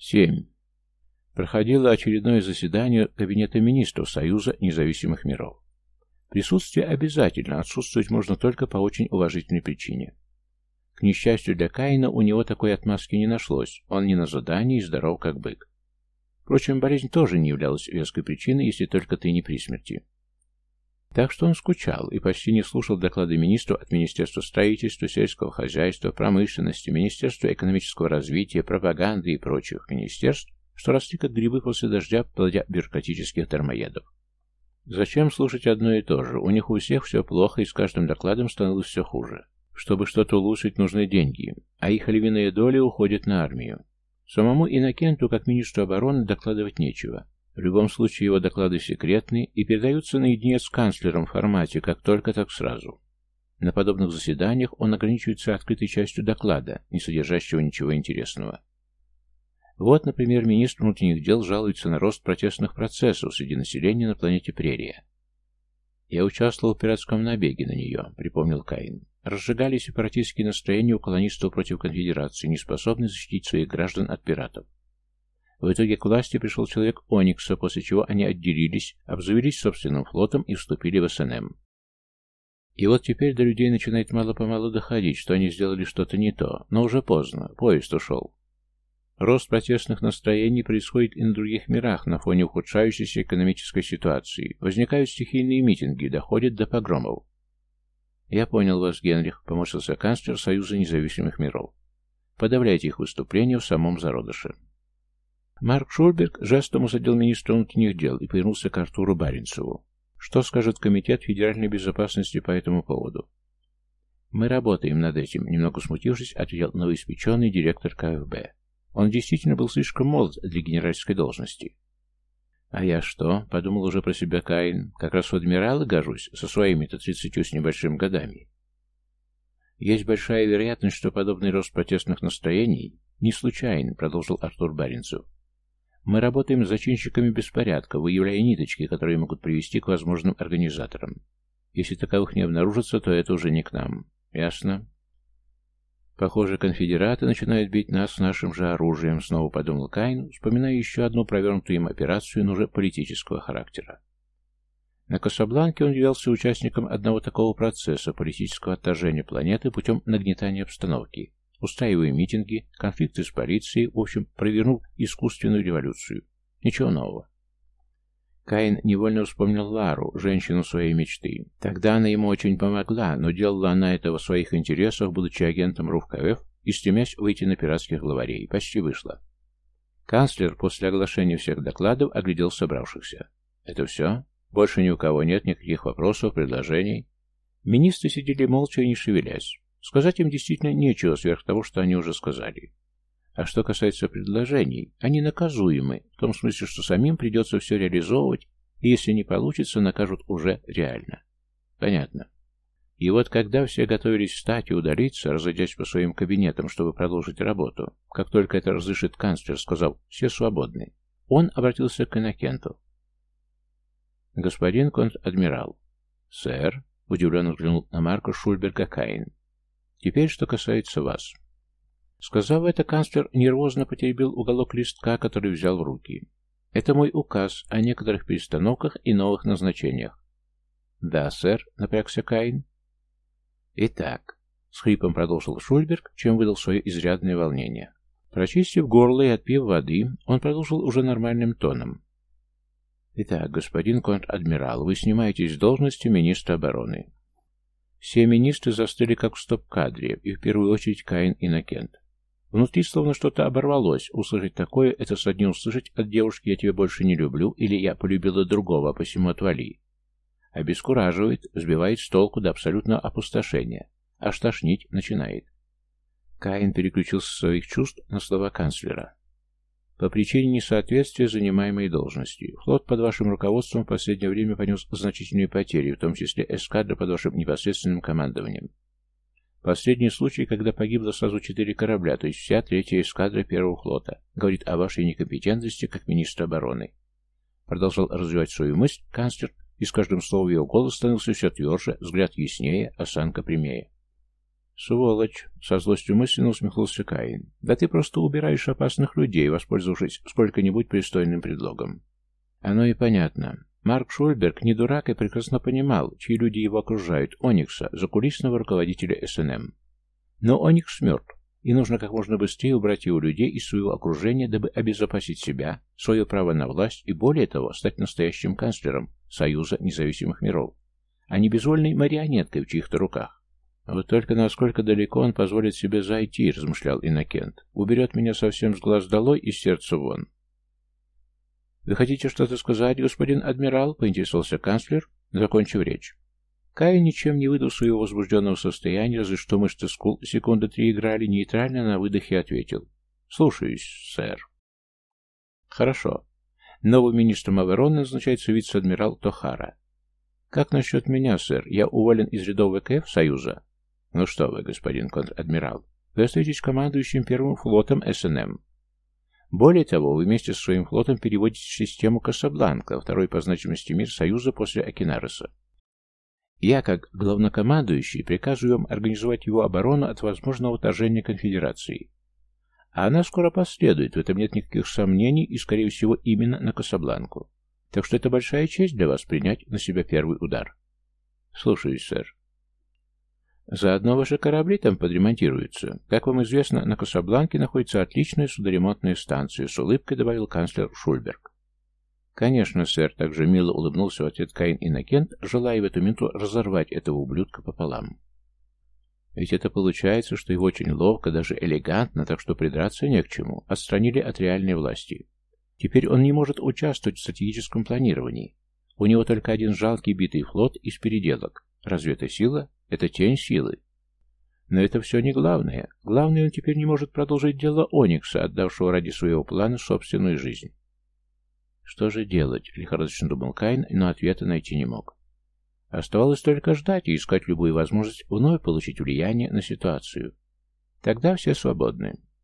7. Проходило очередное заседание Кабинета министров Союза независимых миров. Присутствие обязательно, отсутствовать можно только по очень уважительной причине. К несчастью для Каина, у него такой отмазки не нашлось, он не на задании и здоров как бык. Впрочем, болезнь тоже не являлась веской причиной, если только ты не при смерти. Так что он скучал и почти не слушал доклады министров от Министерства строительства, сельского хозяйства, промышленности, Министерства экономического развития, пропаганды и прочих министерств, что росли как грибы после дождя, плодя бюрократических дармоедов. Зачем слушать одно и то же? У них у всех все плохо, и с каждым докладом становилось все хуже. Чтобы что-то улучшить, нужны деньги, а их львиная доля уходит на армию. Самому Иннокенту, как министру обороны, докладывать нечего. В любом случае его доклады секретны и передаются наедине с канцлером в формате как только, так сразу. На подобных заседаниях он ограничивается открытой частью доклада, не содержащего ничего интересного. Вот, например, министр внутренних дел жалуется на рост протестных процессов среди населения на планете Прерия. «Я участвовал в пиратском набеге на нее», — припомнил Каин. Разжигались сепаратистские настроения у колонистов против конфедерации, не способные защитить своих граждан от пиратов. В итоге к власти пришел человек Оникса, после чего они отделились, обзавелись собственным флотом и вступили в СНМ. И вот теперь до людей начинает мало-помалу доходить, что они сделали что-то не то, но уже поздно, поезд ушел. Рост протестных настроений происходит и на других мирах на фоне ухудшающейся экономической ситуации. Возникают стихийные митинги, доходят до погромов. «Я понял вас, Генрих», — помощился канцлер Союза независимых миров. «Подавляйте их выступления в самом зародыше». Марк Шульберг жестом усадил министра внутренних дел и повернулся к Артуру Баренцеву. Что скажет Комитет Федеральной безопасности по этому поводу? Мы работаем над этим, немного смутившись, ответил новоиспеченный директор КФБ. Он действительно был слишком молод для генеральской должности. «А я что?» — подумал уже про себя Каин. «Как раз в адмиралы гожусь, со своими-то тридцатью с небольшим годами». «Есть большая вероятность, что подобный рост протестных настроений не случайен», — продолжил Артур Баринцев. Мы работаем с зачинщиками беспорядка, выявляя ниточки, которые могут привести к возможным организаторам. Если таковых не обнаружится, то это уже не к нам. Ясно? Похоже, конфедераты начинают бить нас нашим же оружием, снова подумал Кайн, вспоминая еще одну провернутую им операцию, но уже политического характера. На Касабланке он являлся участником одного такого процесса политического отторжения планеты путем нагнетания обстановки, устраивая митинги, конфликты с полицией, в общем, провернул искусственную революцию. Ничего нового. Каин невольно вспомнил Лару, женщину своей мечты. Тогда она ему очень помогла, но делала она этого в своих интересах, будучи агентом РУФКФ и стремясь выйти на пиратских главарей. Почти вышла. Канцлер после оглашения всех докладов оглядел собравшихся. «Это все? Больше ни у кого нет никаких вопросов, предложений?» Министры сидели молча и не шевелясь. Сказать им действительно нечего сверх того, что они уже сказали. А что касается предложений, они наказуемы, в том смысле, что самим придется все реализовывать, и если не получится, накажут уже реально. Понятно. И вот когда все готовились встать и удалиться, разойдясь по своим кабинетам, чтобы продолжить работу, как только это разрешит канцлер, сказал «все свободны», он обратился к Иннокенту. «Господин конт-адмирал». «Сэр», — удивленно взглянул на Марка Шульберга Каин, Теперь, что касается вас. Сказав это, канцлер нервозно потеребил уголок листка, который взял в руки. Это мой указ о некоторых перестановках и новых назначениях. Да, сэр, напрягся Каин. Итак, с хрипом продолжил Шульберг, чем выдал свое изрядное волнение. Прочистив горло и отпив воды, он продолжил уже нормальным тоном. Итак, господин конт-адмирал, вы снимаетесь с должности министра обороны. Все министры застыли как в стоп-кадре, и в первую очередь Каин и Накент. Внутри словно что-то оборвалось. Услышать такое — это сродни услышать от девушки «я тебя больше не люблю» или «я полюбила другого, посему отвали». Обескураживает, сбивает с толку до абсолютного опустошения. Аж тошнить начинает. Каин переключился с своих чувств на слова канцлера. По причине несоответствия занимаемой должности. Флот под вашим руководством в последнее время понес значительные потери, в том числе эскадра под вашим непосредственным командованием. Последний случай, когда погибло сразу четыре корабля, то есть вся третья эскадра первого флота, говорит о вашей некомпетентности как министра обороны. Продолжал развивать свою мысль канцлер, и с каждым словом его голос становился все тверже, взгляд яснее, осанка прямее. «Сволочь!» — со злостью мысленно усмехнулся Каин. «Да ты просто убираешь опасных людей, воспользовавшись сколько-нибудь пристойным предлогом». Оно и понятно. Марк Шульберг не дурак и прекрасно понимал, чьи люди его окружают, Оникса, закулисного руководителя СНМ. Но Оникс мертв, и нужно как можно быстрее убрать его людей из своего окружения, дабы обезопасить себя, свое право на власть и, более того, стать настоящим канцлером Союза независимых миров, а не безвольной марионеткой в чьих-то руках. «Вот только насколько далеко он позволит себе зайти», — размышлял Иннокент. «Уберет меня совсем с глаз долой и сердца вон». «Вы хотите что-то сказать, господин адмирал?» — поинтересовался канцлер, закончив речь. Кай, ничем не выдав своего возбужденного состояния, разве что мышцы скул секунды три играли, нейтрально на выдохе ответил. «Слушаюсь, сэр». «Хорошо. Новым министром обороны назначается вице-адмирал Тохара. Как насчет меня, сэр? Я уволен из рядов ВКФ Союза?» «Ну что вы, господин контр-адмирал, вы остаетесь командующим первым флотом СНМ. Более того, вы вместе со своим флотом переводите систему Касабланка, второй по значимости мир Союза после Акинареса. Я, как главнокомандующий, приказываю вам организовать его оборону от возможного вторжения конфедерации. А она скоро последует, в этом нет никаких сомнений, и, скорее всего, именно на Касабланку. Так что это большая честь для вас принять на себя первый удар. Слушаюсь, сэр. Заодно ваши корабли там подремонтируются. Как вам известно, на Касабланке находится отличная судоремонтная станция, с улыбкой добавил канцлер Шульберг. Конечно, сэр, также мило улыбнулся в ответ Каин Иннокент, желая в эту минуту разорвать этого ублюдка пополам. Ведь это получается, что его очень ловко, даже элегантно, так что придраться не к чему, отстранили от реальной власти. Теперь он не может участвовать в стратегическом планировании. У него только один жалкий битый флот из переделок. Разве это сила? Это тень силы. Но это все не главное. Главное, он теперь не может продолжить дело Оникса, отдавшего ради своего плана собственную жизнь. Что же делать? Лихорадочно думал Кайн, но ответа найти не мог. Оставалось только ждать и искать любую возможность вновь получить влияние на ситуацию. Тогда все свободны.